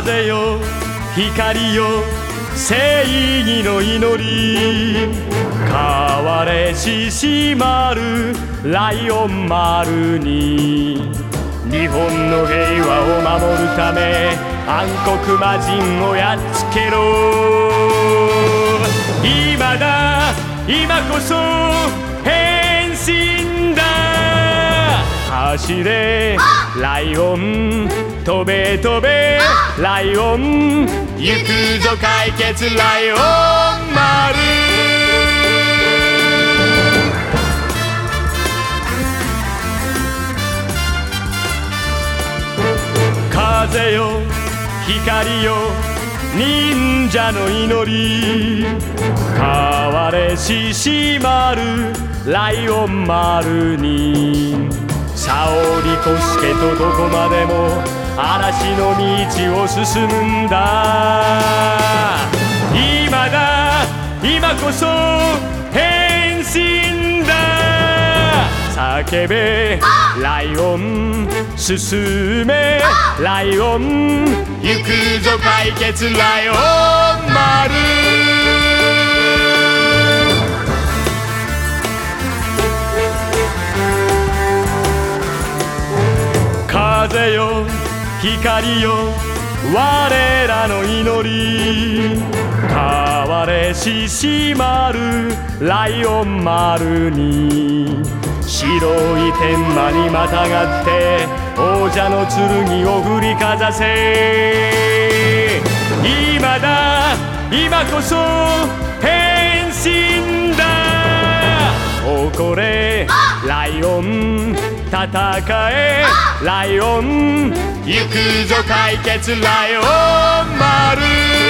風よ光よ正義の祈り。変われししまるライオン丸に。日本の平和を守るため暗黒魔人をやっつけろ。今だ今こそ変身走れ。ライオン飛べ飛べ。ライオン行くぞ解決ライオン丸。風よ光よ忍者の祈り。変われししまるライオン丸に。沙織小助とどこまでも嵐の道を進むんだ。今だ今こそ変身だ。叫べライオン進めライオン。行くぞ解決ライオン丸。風よ光よ我らの祈り。変われししまるライオン丸に白い天馬にまたがって王者の剣を振りかざせ。今だ今こそ変身だ。誇れライオン。戦えライオン。行くぞ解決ライオン丸。